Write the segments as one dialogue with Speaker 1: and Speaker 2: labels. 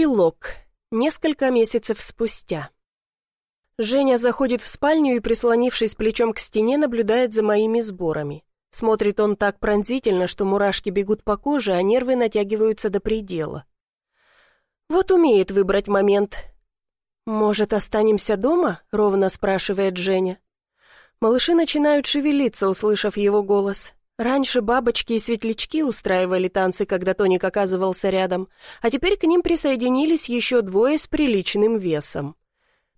Speaker 1: Эпилог. Несколько месяцев спустя. Женя заходит в спальню и, прислонившись плечом к стене, наблюдает за моими сборами. Смотрит он так пронзительно, что мурашки бегут по коже, а нервы натягиваются до предела. Вот умеет выбрать момент. «Может, останемся дома?» — ровно спрашивает Женя. Малыши начинают шевелиться, услышав его голос. Раньше бабочки и светлячки устраивали танцы, когда Тоник оказывался рядом, а теперь к ним присоединились еще двое с приличным весом.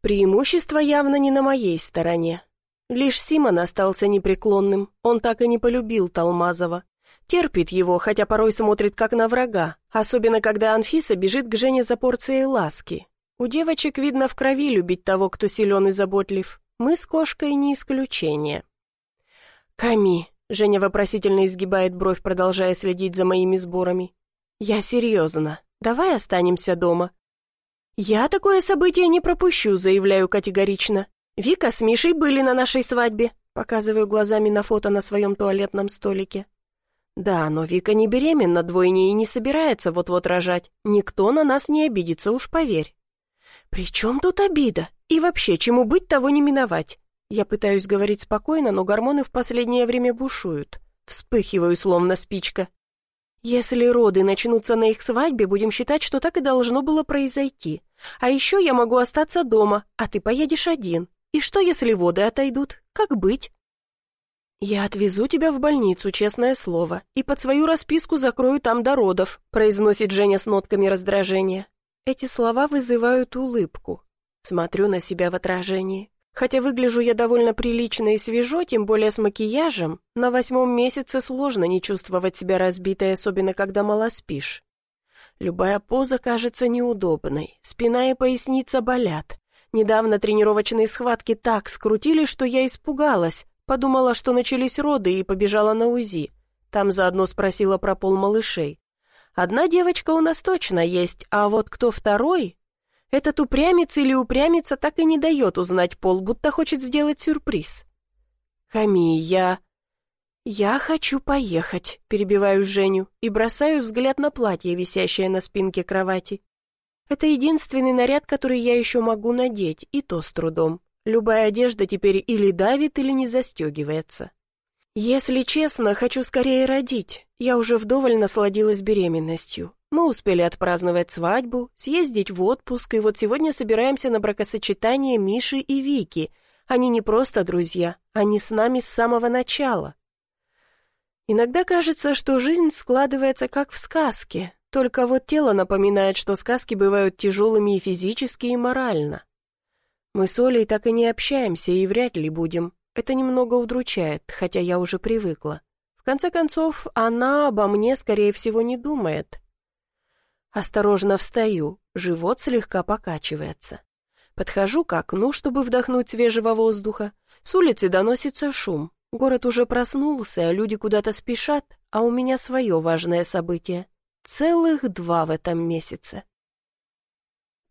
Speaker 1: Преимущество явно не на моей стороне. Лишь Симон остался непреклонным, он так и не полюбил Талмазова. Терпит его, хотя порой смотрит как на врага, особенно когда Анфиса бежит к Жене за порцией ласки. У девочек видно в крови любить того, кто силен и заботлив. Мы с кошкой не исключение. «Ками, Женя вопросительно изгибает бровь, продолжая следить за моими сборами. «Я серьезно. Давай останемся дома». «Я такое событие не пропущу», — заявляю категорично. «Вика с Мишей были на нашей свадьбе», — показываю глазами на фото на своем туалетном столике. «Да, но Вика не беременна двойне и не собирается вот-вот рожать. Никто на нас не обидится, уж поверь». «При чем тут обида? И вообще, чему быть, того не миновать. Я пытаюсь говорить спокойно, но гормоны в последнее время бушуют. Вспыхиваю, словно спичка. Если роды начнутся на их свадьбе, будем считать, что так и должно было произойти. А еще я могу остаться дома, а ты поедешь один. И что, если воды отойдут? Как быть? «Я отвезу тебя в больницу, честное слово, и под свою расписку закрою там до родов», произносит Женя с нотками раздражения. Эти слова вызывают улыбку. Смотрю на себя в отражении. Хотя выгляжу я довольно прилично и свежо, тем более с макияжем, на восьмом месяце сложно не чувствовать себя разбитой, особенно когда мало спишь. Любая поза кажется неудобной, спина и поясница болят. Недавно тренировочные схватки так скрутили, что я испугалась, подумала, что начались роды и побежала на УЗИ. Там заодно спросила про пол малышей. Одна девочка у нас точно есть, а вот кто второй, этот упрямец или упрямица так и не дает узнать пол, будто хочет сделать сюрприз. «Хами, я...» «Я хочу поехать», — перебиваю Женю и бросаю взгляд на платье, висящее на спинке кровати. Это единственный наряд, который я еще могу надеть, и то с трудом. Любая одежда теперь или давит, или не застегивается. Если честно, хочу скорее родить. Я уже вдоволь насладилась беременностью. Мы успели отпраздновать свадьбу, съездить в отпуск, и вот сегодня собираемся на бракосочетание Миши и Вики. Они не просто друзья, они с нами с самого начала. Иногда кажется, что жизнь складывается как в сказке, только вот тело напоминает, что сказки бывают тяжелыми и физически, и морально. Мы с Олей так и не общаемся, и вряд ли будем. Это немного удручает, хотя я уже привыкла. В конце концов, она обо мне, скорее всего, не думает. Осторожно встаю, живот слегка покачивается. Подхожу к окну, чтобы вдохнуть свежего воздуха. С улицы доносится шум. Город уже проснулся, люди куда-то спешат, а у меня свое важное событие. Целых два в этом месяце.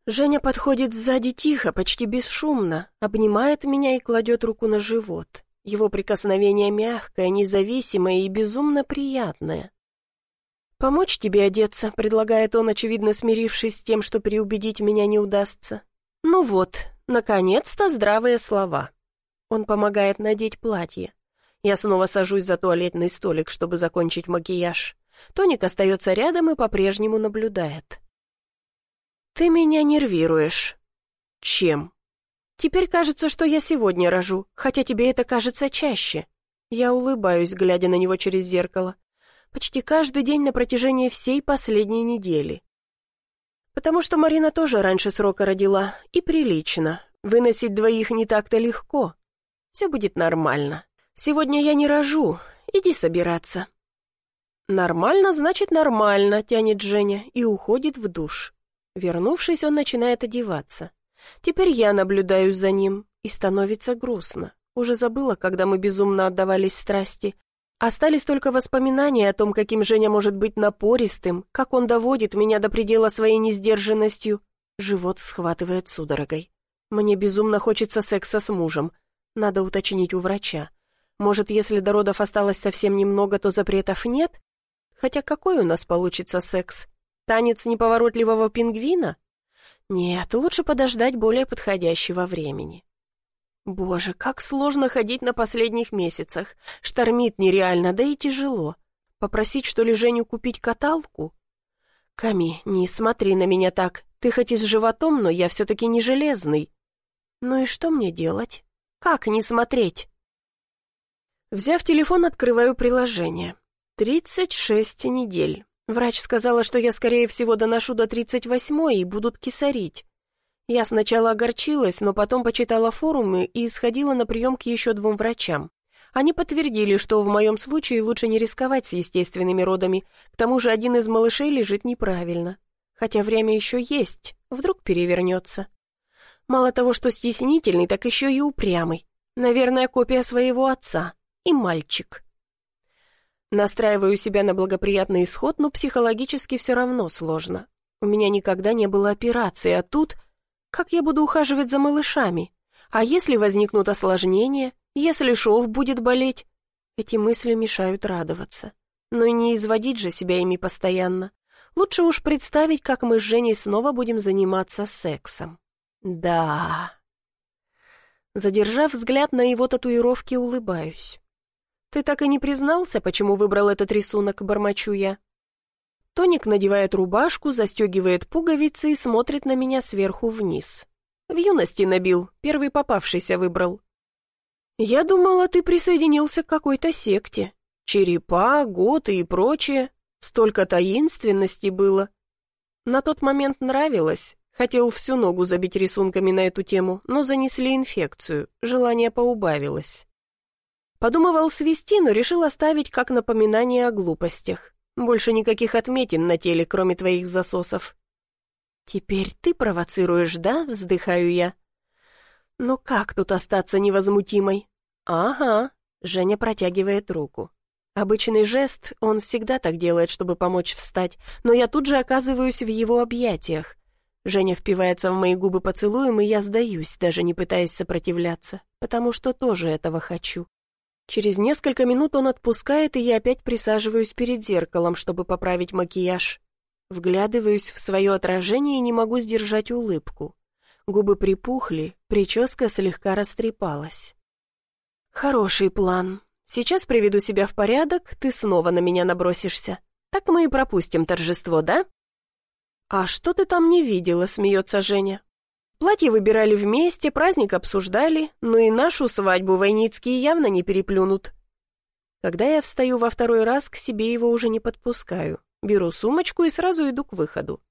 Speaker 1: Женя подходит сзади тихо, почти бесшумно, обнимает меня и кладет руку на живот. Его прикосновение мягкое, независимое и безумно приятное. «Помочь тебе одеться», — предлагает он, очевидно смирившись с тем, что переубедить меня не удастся. «Ну вот, наконец-то здравые слова». Он помогает надеть платье. Я снова сажусь за туалетный столик, чтобы закончить макияж. Тоник остается рядом и по-прежнему наблюдает. «Ты меня нервируешь». «Чем?» «Теперь кажется, что я сегодня рожу, хотя тебе это кажется чаще». Я улыбаюсь, глядя на него через зеркало почти каждый день на протяжении всей последней недели. Потому что Марина тоже раньше срока родила, и прилично. Выносить двоих не так-то легко. Все будет нормально. Сегодня я не рожу, иди собираться. «Нормально, значит, нормально», — тянет Женя и уходит в душ. Вернувшись, он начинает одеваться. Теперь я наблюдаю за ним, и становится грустно. Уже забыла, когда мы безумно отдавались страсти, Остались только воспоминания о том, каким Женя может быть напористым, как он доводит меня до предела своей несдержанностью. Живот схватывает судорогой. Мне безумно хочется секса с мужем. Надо уточнить у врача. Может, если до родов осталось совсем немного, то запретов нет? Хотя какой у нас получится секс? Танец неповоротливого пингвина? Нет, лучше подождать более подходящего времени. Боже, как сложно ходить на последних месяцах. Штормит нереально, да и тяжело. Попросить, что ли, Женю купить каталку? Ками, не смотри на меня так. Ты хоть и с животом, но я все-таки не железный. Ну и что мне делать? Как не смотреть? Взяв телефон, открываю приложение. Тридцать шесть недель. Врач сказала, что я, скорее всего, доношу до тридцать восьмой и будут кисарить. Я сначала огорчилась, но потом почитала форумы и сходила на прием к еще двум врачам. Они подтвердили, что в моем случае лучше не рисковать с естественными родами, к тому же один из малышей лежит неправильно. Хотя время еще есть, вдруг перевернется. Мало того, что стеснительный, так еще и упрямый. Наверное, копия своего отца. И мальчик. Настраиваю себя на благоприятный исход, но психологически все равно сложно. У меня никогда не было операции, а тут как я буду ухаживать за малышами? А если возникнут осложнения? Если шов будет болеть? Эти мысли мешают радоваться. Но и не изводить же себя ими постоянно. Лучше уж представить, как мы с Женей снова будем заниматься сексом. Да. Задержав взгляд на его татуировки, улыбаюсь. «Ты так и не признался, почему выбрал этот рисунок?» — бормочу я. Тоник надевает рубашку, застегивает пуговицы и смотрит на меня сверху вниз. В юности набил, первый попавшийся выбрал. «Я думала, ты присоединился к какой-то секте. Черепа, готы и прочее. Столько таинственности было. На тот момент нравилось. Хотел всю ногу забить рисунками на эту тему, но занесли инфекцию, желание поубавилось. Подумывал свести, но решил оставить как напоминание о глупостях. Больше никаких отметин на теле, кроме твоих засосов. Теперь ты провоцируешь, да? Вздыхаю я. Ну как тут остаться невозмутимой? Ага. Женя протягивает руку. Обычный жест, он всегда так делает, чтобы помочь встать, но я тут же оказываюсь в его объятиях. Женя впивается в мои губы поцелуем, и я сдаюсь, даже не пытаясь сопротивляться, потому что тоже этого хочу. Через несколько минут он отпускает, и я опять присаживаюсь перед зеркалом, чтобы поправить макияж. Вглядываюсь в свое отражение и не могу сдержать улыбку. Губы припухли, прическа слегка растрепалась. «Хороший план. Сейчас приведу себя в порядок, ты снова на меня набросишься. Так мы и пропустим торжество, да?» «А что ты там не видела?» — смеется Женя. Платье выбирали вместе, праздник обсуждали, но и нашу свадьбу Войницкие явно не переплюнут. Когда я встаю во второй раз, к себе его уже не подпускаю. Беру сумочку и сразу иду к выходу.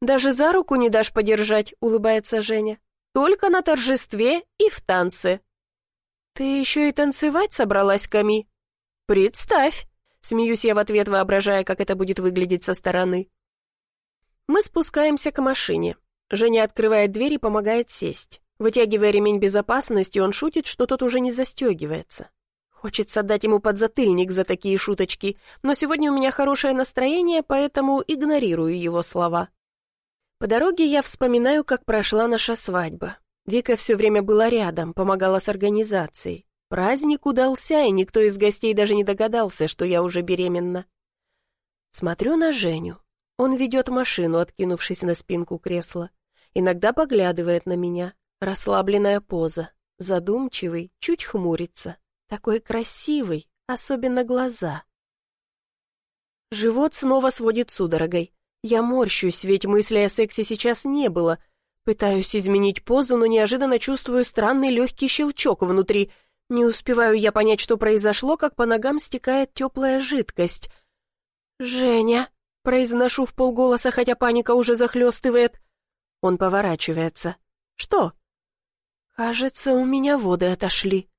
Speaker 1: «Даже за руку не дашь подержать», — улыбается Женя. «Только на торжестве и в танце». «Ты еще и танцевать собралась, Ками?» «Представь!» — смеюсь я в ответ, воображая, как это будет выглядеть со стороны. Мы спускаемся к машине. Женя открывает дверь и помогает сесть. Вытягивая ремень безопасности, он шутит, что тот уже не застегивается. Хочется дать ему подзатыльник за такие шуточки, но сегодня у меня хорошее настроение, поэтому игнорирую его слова. По дороге я вспоминаю, как прошла наша свадьба. Вика все время была рядом, помогала с организацией. Праздник удался, и никто из гостей даже не догадался, что я уже беременна. Смотрю на Женю. Он ведет машину, откинувшись на спинку кресла. Иногда поглядывает на меня. Расслабленная поза. Задумчивый, чуть хмурится. Такой красивый, особенно глаза. Живот снова сводит судорогой. Я морщусь, ведь мысли о сексе сейчас не было. Пытаюсь изменить позу, но неожиданно чувствую странный легкий щелчок внутри. Не успеваю я понять, что произошло, как по ногам стекает теплая жидкость. «Женя!» — произношу в полголоса, хотя паника уже захлестывает. Он поворачивается. «Что?» «Кажется, у меня воды отошли».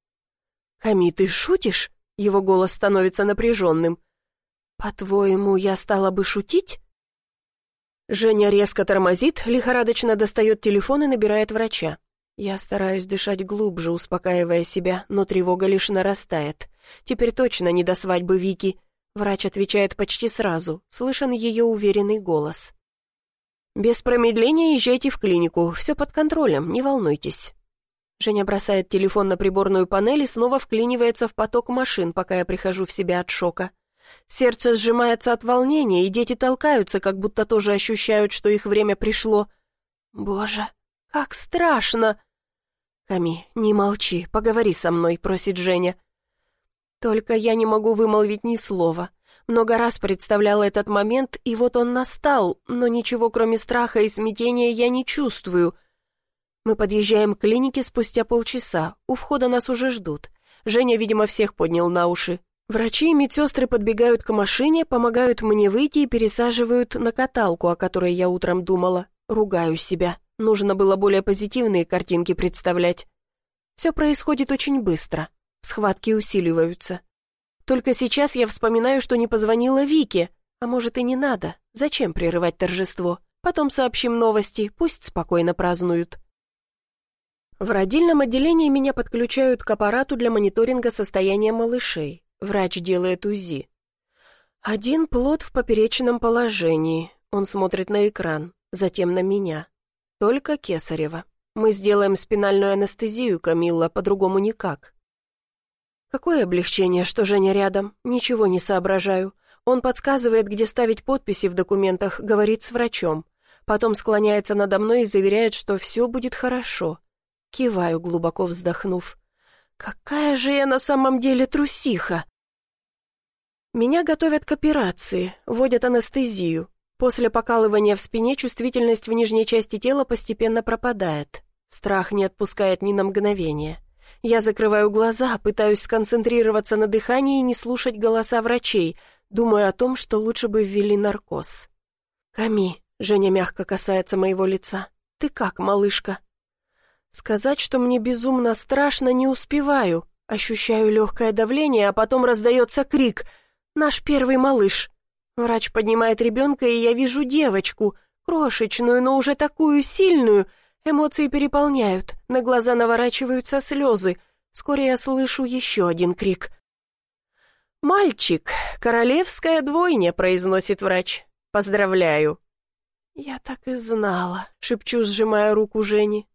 Speaker 1: «Хами, ты шутишь?» Его голос становится напряженным. «По-твоему, я стала бы шутить?» Женя резко тормозит, лихорадочно достает телефон и набирает врача. Я стараюсь дышать глубже, успокаивая себя, но тревога лишь нарастает. Теперь точно не до свадьбы Вики. Врач отвечает почти сразу, слышен ее уверенный голос. «Без промедления езжайте в клинику, все под контролем, не волнуйтесь». Женя бросает телефон на приборную панель и снова вклинивается в поток машин, пока я прихожу в себя от шока. Сердце сжимается от волнения, и дети толкаются, как будто тоже ощущают, что их время пришло. Боже, как страшно! Ками, не молчи, поговори со мной, просит Женя. Только я не могу вымолвить ни слова. Много раз представляла этот момент, и вот он настал, но ничего кроме страха и смятения я не чувствую. Мы подъезжаем к клинике спустя полчаса, у входа нас уже ждут. Женя, видимо, всех поднял на уши. Врачи и медсестры подбегают к машине, помогают мне выйти и пересаживают на каталку, о которой я утром думала. Ругаю себя. Нужно было более позитивные картинки представлять. Все происходит очень быстро. Схватки усиливаются. Только сейчас я вспоминаю, что не позвонила Вике. А может и не надо. Зачем прерывать торжество? Потом сообщим новости, пусть спокойно празднуют. В родильном отделении меня подключают к аппарату для мониторинга состояния малышей. Врач делает УЗИ. Один плод в поперечном положении. Он смотрит на экран, затем на меня. Только Кесарева. Мы сделаем спинальную анестезию, Камилла, по-другому никак. Какое облегчение, что Женя рядом. Ничего не соображаю. Он подсказывает, где ставить подписи в документах, говорит с врачом. Потом склоняется надо мной и заверяет, что все будет хорошо. Киваю, глубоко вздохнув. Какая же я на самом деле трусиха! Меня готовят к операции, вводят анестезию. После покалывания в спине чувствительность в нижней части тела постепенно пропадает. Страх не отпускает ни на мгновение. Я закрываю глаза, пытаюсь сконцентрироваться на дыхании и не слушать голоса врачей, думаю о том, что лучше бы ввели наркоз. «Ками», — Женя мягко касается моего лица, — «ты как, малышка?» Сказать, что мне безумно страшно, не успеваю. Ощущаю легкое давление, а потом раздается крик «Наш первый малыш!» Врач поднимает ребенка, и я вижу девочку, крошечную, но уже такую сильную — Эмоции переполняют, на глаза наворачиваются слезы. Вскоре я слышу еще один крик. «Мальчик, королевская двойня», — произносит врач. «Поздравляю». «Я так и знала», — шепчу, сжимая руку Жени.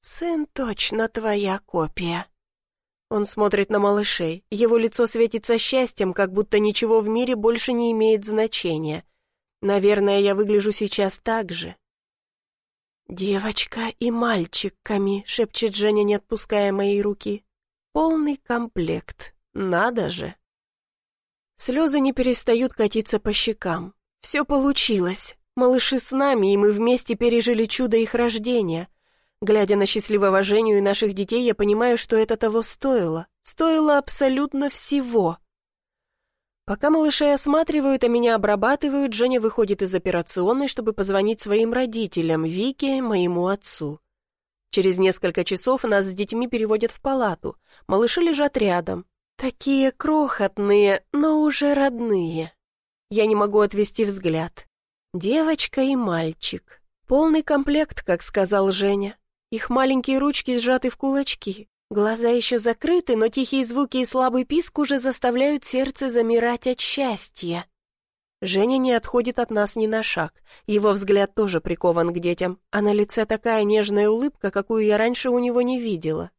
Speaker 1: «Сын точно твоя копия». Он смотрит на малышей. Его лицо светится счастьем, как будто ничего в мире больше не имеет значения. Наверное, я выгляжу сейчас так же. «Девочка и мальчик, Ками», — шепчет Женя, не отпуская моей руки. «Полный комплект. Надо же». Слезы не перестают катиться по щекам. Все получилось. Малыши с нами, и мы вместе пережили чудо их рождения. Глядя на счастливого Женю и наших детей, я понимаю, что это того стоило. Стоило абсолютно всего. Пока малышей осматривают, а меня обрабатывают, Женя выходит из операционной, чтобы позвонить своим родителям, Вике, моему отцу. Через несколько часов нас с детьми переводят в палату. Малыши лежат рядом. Такие крохотные, но уже родные. Я не могу отвести взгляд. Девочка и мальчик. Полный комплект, как сказал Женя. Их маленькие ручки сжаты в кулачки. Глаза еще закрыты, но тихие звуки и слабый писк уже заставляют сердце замирать от счастья. Женя не отходит от нас ни на шаг. Его взгляд тоже прикован к детям, а на лице такая нежная улыбка, какую я раньше у него не видела.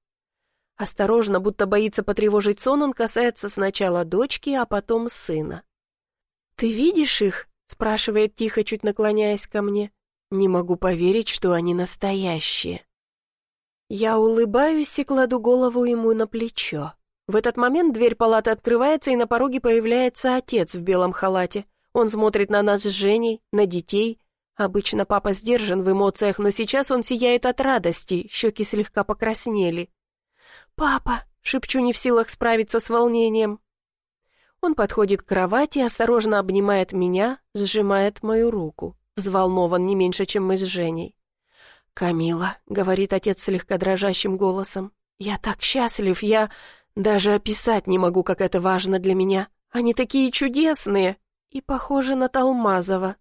Speaker 1: Осторожно, будто боится потревожить сон, он касается сначала дочки, а потом сына. «Ты видишь их?» — спрашивает тихо, чуть наклоняясь ко мне. «Не могу поверить, что они настоящие». Я улыбаюсь и кладу голову ему на плечо. В этот момент дверь палаты открывается, и на пороге появляется отец в белом халате. Он смотрит на нас с Женей, на детей. Обычно папа сдержан в эмоциях, но сейчас он сияет от радости, щеки слегка покраснели. «Папа!» — шепчу не в силах справиться с волнением. Он подходит к кровати, осторожно обнимает меня, сжимает мою руку. Взволнован не меньше, чем мы с Женей. «Камила», — говорит отец слегка дрожащим голосом, — «я так счастлив, я даже описать не могу, как это важно для меня. Они такие чудесные и похожи на Талмазова».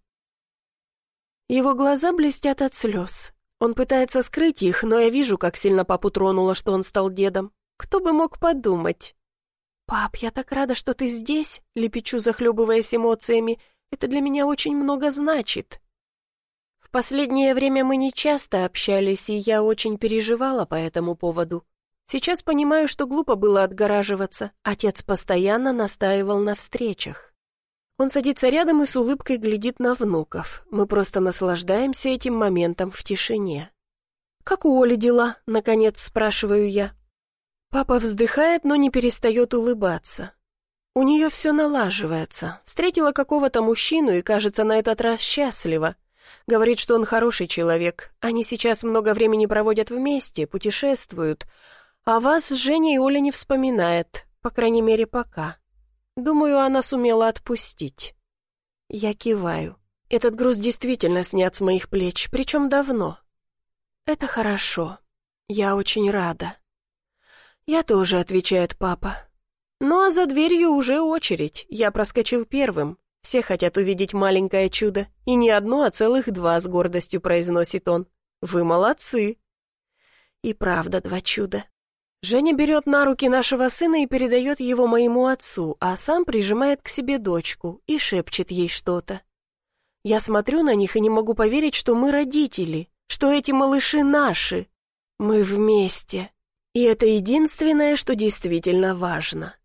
Speaker 1: Его глаза блестят от слез. Он пытается скрыть их, но я вижу, как сильно папу тронуло, что он стал дедом. Кто бы мог подумать? «Пап, я так рада, что ты здесь», — лепечу, захлебываясь эмоциями. «Это для меня очень много значит». В последнее время мы не часто общались, и я очень переживала по этому поводу. Сейчас понимаю, что глупо было отгораживаться. Отец постоянно настаивал на встречах. Он садится рядом и с улыбкой глядит на внуков. Мы просто наслаждаемся этим моментом в тишине. «Как у Оли дела?» — наконец спрашиваю я. Папа вздыхает, но не перестает улыбаться. У нее все налаживается. Встретила какого-то мужчину и, кажется, на этот раз счастлива. Говорит, что он хороший человек. Они сейчас много времени проводят вместе, путешествуют. А вас Женя и Оля не вспоминает, по крайней мере, пока. Думаю, она сумела отпустить. Я киваю. Этот груз действительно снят с моих плеч, причем давно. Это хорошо. Я очень рада. Я тоже, отвечает папа. Ну а за дверью уже очередь. Я проскочил первым. Все хотят увидеть маленькое чудо. И не одно, а целых два, с гордостью произносит он. Вы молодцы. И правда два чуда. Женя берет на руки нашего сына и передает его моему отцу, а сам прижимает к себе дочку и шепчет ей что-то. Я смотрю на них и не могу поверить, что мы родители, что эти малыши наши. Мы вместе. И это единственное, что действительно важно.